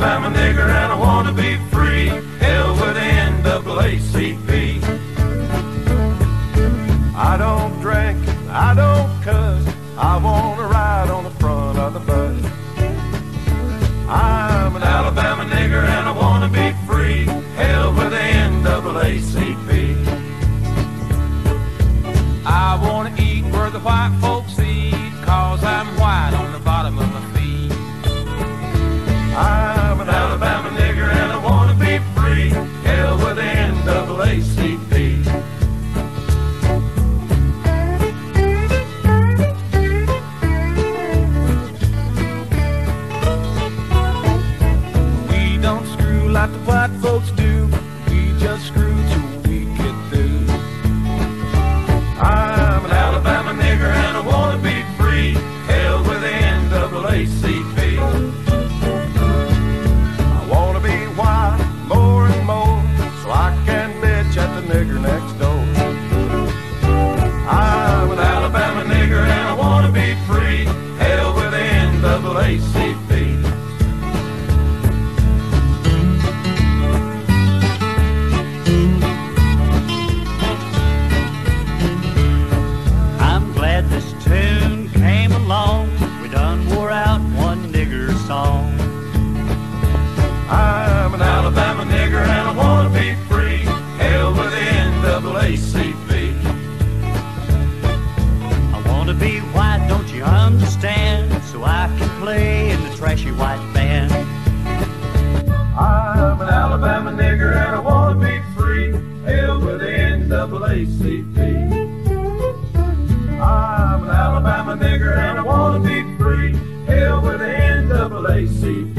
up, I'm a nigger and I want to be free. Hell with the NAACP. I don't drink, I don't cuss. I want to ride on the front of the bus. I'm an Alabama nigger and I want to be free. Hell with the NAACP. I want to eat where the white folks eat, cause I'm white on the bottom of my feet. I the white folks do. Out one nigger song. I'm an Alabama nigger and I wanna be free. Hell with the NAACP. I wanna be white, don't you understand? So I can play in the trashy white band. I'm an Alabama nigger and I wanna be free. Hell with the NAACP. Alabama nigger